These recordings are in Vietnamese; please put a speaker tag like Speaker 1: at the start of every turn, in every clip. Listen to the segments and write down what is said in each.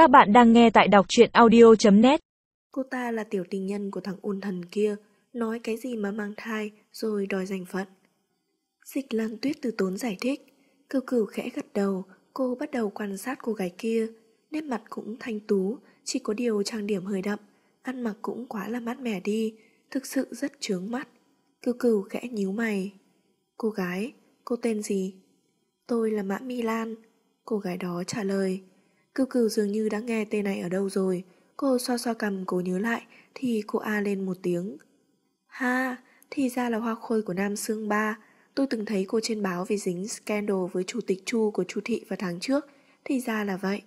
Speaker 1: Các bạn đang nghe tại đọc truyện audio.net
Speaker 2: Cô ta là tiểu tình nhân của thằng ôn thần kia, nói cái gì mà mang thai rồi đòi giành phận. Dịch lan tuyết từ tốn giải thích, cừu cừu khẽ gật đầu, cô bắt đầu quan sát cô gái kia, nét mặt cũng thanh tú, chỉ có điều trang điểm hơi đậm, ăn mặc cũng quá là mát mẻ đi, thực sự rất chướng mắt. Cừu cừu khẽ nhíu mày. Cô gái, cô tên gì? Tôi là Mã Mi Lan. Cô gái đó trả lời. Cưu cưu dường như đã nghe tên này ở đâu rồi. Cô xoa xoa cầm cố nhớ lại thì cô A lên một tiếng. Ha, thì ra là hoa khôi của Nam Sương Ba. Tôi từng thấy cô trên báo vì dính scandal với chủ tịch Chu của Chu Thị vào tháng trước. Thì ra là vậy.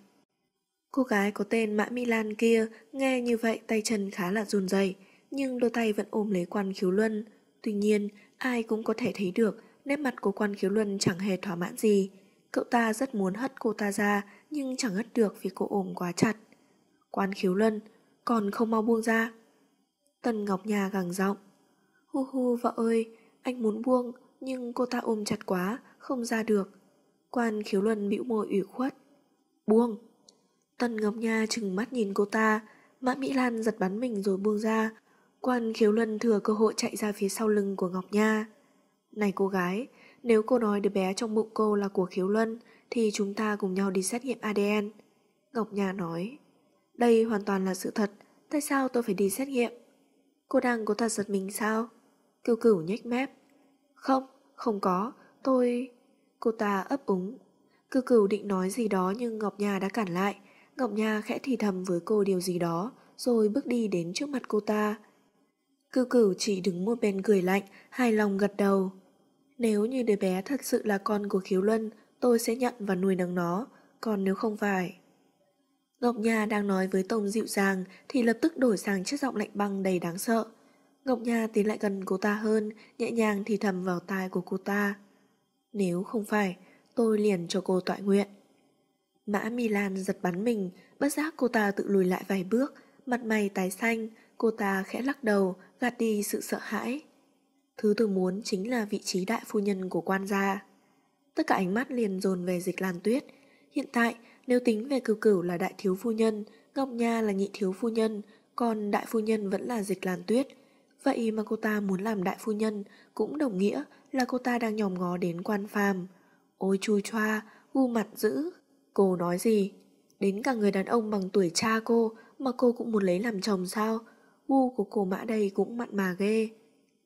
Speaker 2: Cô gái có tên Mã Milan kia nghe như vậy tay chân khá là run rẩy, nhưng đôi tay vẫn ôm lấy quan khiếu luân. Tuy nhiên, ai cũng có thể thấy được nét mặt của quan khiếu luân chẳng hề thỏa mãn gì. Cậu ta rất muốn hất cô ta ra, nhưng chẳng hất được vì cô ôm quá chặt. Quan khiếu luân, còn không mau buông ra. Tần Ngọc Nhà gằn giọng. Hu hu vợ ơi, anh muốn buông, nhưng cô ta ôm chặt quá, không ra được. Quan khiếu luân bĩu môi ủy khuất. Buông. Tần Ngọc Nha chừng mắt nhìn cô ta, Mã Mỹ Lan giật bắn mình rồi buông ra. Quan khiếu luân thừa cơ hội chạy ra phía sau lưng của Ngọc Nha. Này cô gái, nếu cô nói đứa bé trong bụng cô là của khiếu luân, thì chúng ta cùng nhau đi xét nghiệm ADN. Ngọc Nhà nói, đây hoàn toàn là sự thật, tại sao tôi phải đi xét nghiệm? Cô đang có thật giật mình sao? Kiều cửu nhếch mép. Không, không có, tôi... Cô ta ấp úng. Cư cửu định nói gì đó nhưng Ngọc Nhà đã cản lại. Ngọc Nha khẽ thì thầm với cô điều gì đó, rồi bước đi đến trước mặt cô ta. Cư cửu chỉ đứng một bên cười lạnh, hài lòng gật đầu. Nếu như đứa bé thật sự là con của khiếu luân, tôi sẽ nhận và nuôi nấng nó, còn nếu không phải... Ngọc Nha đang nói với Tông dịu dàng thì lập tức đổi sang chất giọng lạnh băng đầy đáng sợ. Ngọc Nha tiến lại gần cô ta hơn, nhẹ nhàng thì thầm vào tai của cô ta. Nếu không phải, tôi liền cho cô tọa nguyện. Mã Milan giật bắn mình, bất giác cô ta tự lùi lại vài bước, mặt mày tái xanh, cô ta khẽ lắc đầu, gạt đi sự sợ hãi. Thứ tôi muốn chính là vị trí đại phu nhân của quan gia. Tất cả ánh mắt liền dồn về dịch lan tuyết. Hiện tại, nếu tính về cửu cửu là đại thiếu phu nhân, Ngọc Nha là nhị thiếu phu nhân, còn đại phu nhân vẫn là dịch lan tuyết. Vậy mà cô ta muốn làm đại phu nhân cũng đồng nghĩa là cô ta đang nhòm ngó đến quan phàm. Ôi chui choa, gu mặt dữ. Cô nói gì? Đến cả người đàn ông bằng tuổi cha cô mà cô cũng muốn lấy làm chồng sao? Gu của cô mã đây cũng mặn mà ghê.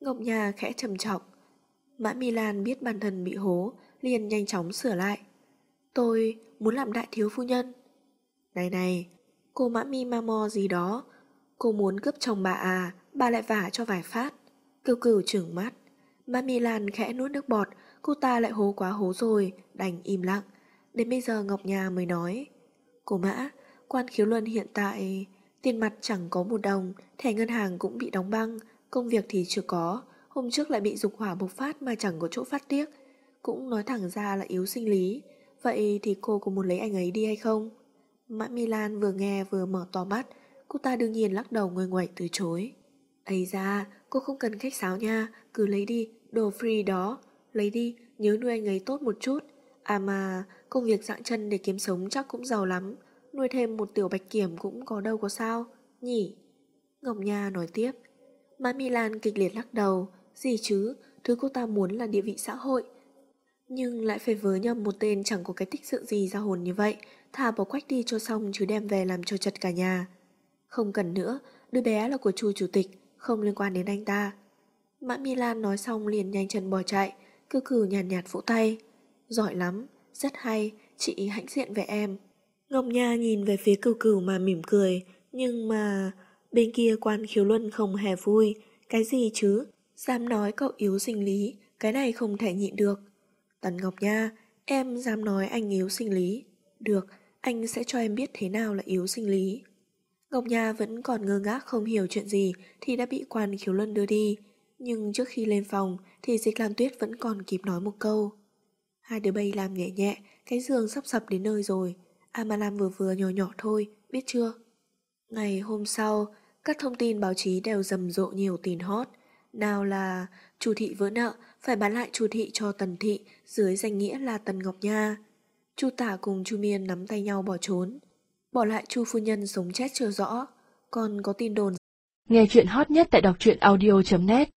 Speaker 2: Ngọc Nhà khẽ trầm trọng. Mã Milan biết bản thân bị hố, liền nhanh chóng sửa lại. Tôi muốn làm đại thiếu phu nhân. Này này, cô Mã Mi Ma Mo gì đó, cô muốn cướp chồng bà à, bà lại vả cho vài phát. Cừu cừu trừng mắt. Mã Milan khẽ nuốt nước bọt, cô ta lại hố quá hố rồi, đành im lặng. Đến bây giờ Ngọc Nhà mới nói. Cô Mã, quan khiếu luân hiện tại... Tiền mặt chẳng có một đồng, thẻ ngân hàng cũng bị đóng băng, Công việc thì chưa có, hôm trước lại bị dục hỏa bộc phát mà chẳng có chỗ phát tiếc. Cũng nói thẳng ra là yếu sinh lý. Vậy thì cô có muốn lấy anh ấy đi hay không? Mã Milan vừa nghe vừa mở to mắt, cô ta đương nhiên lắc đầu ngồi ngoẩy từ chối. ấy ra, cô không cần khách sáo nha, cứ lấy đi, đồ free đó. Lấy đi, nhớ nuôi anh ấy tốt một chút. À mà, công việc dạng chân để kiếm sống chắc cũng giàu lắm. Nuôi thêm một tiểu bạch kiểm cũng có đâu có sao, nhỉ? Ngọc Nha nói tiếp. Mã Milan kịch liệt lắc đầu, gì chứ, thứ cô ta muốn là địa vị xã hội. Nhưng lại phải vớ nhầm một tên chẳng có cái tích sự gì ra hồn như vậy, thà bỏ quách đi cho xong chứ đem về làm cho chật cả nhà. Không cần nữa, đứa bé là của chu chủ tịch, không liên quan đến anh ta. Mã Milan nói xong liền nhanh chân bỏ chạy, cứ cử nhàn nhạt, nhạt vỗ tay. Giỏi lắm, rất hay, chị hãnh diện về em. Ngọc Nha nhìn về phía cừu cừu mà mỉm cười, nhưng mà... Bên kia quan khiếu luân không hề vui. Cái gì chứ? Dám nói cậu yếu sinh lý, cái này không thể nhịn được. Tần Ngọc Nha, em dám nói anh yếu sinh lý. Được, anh sẽ cho em biết thế nào là yếu sinh lý. Ngọc Nha vẫn còn ngơ ngác không hiểu chuyện gì thì đã bị quan khiếu luân đưa đi. Nhưng trước khi lên phòng thì dịch làm tuyết vẫn còn kịp nói một câu. Hai đứa bay làm nhẹ nhẹ, cái giường sắp sập đến nơi rồi. À mà làm vừa vừa nhỏ nhỏ thôi, biết chưa? Ngày hôm sau, các thông tin báo chí đều rầm rộ nhiều tin hot. Nào là chủ thị vỡ nợ phải bán lại chủ thị cho Tần Thị dưới danh nghĩa là Tần Ngọc Nha. Chu Tả cùng Chu Miên nắm tay nhau bỏ trốn. bỏ lại chu phu nhân sống chết chưa rõ, còn có tin đồn.
Speaker 1: Nghe chuyện hot nhất tại đọc truyện audio.net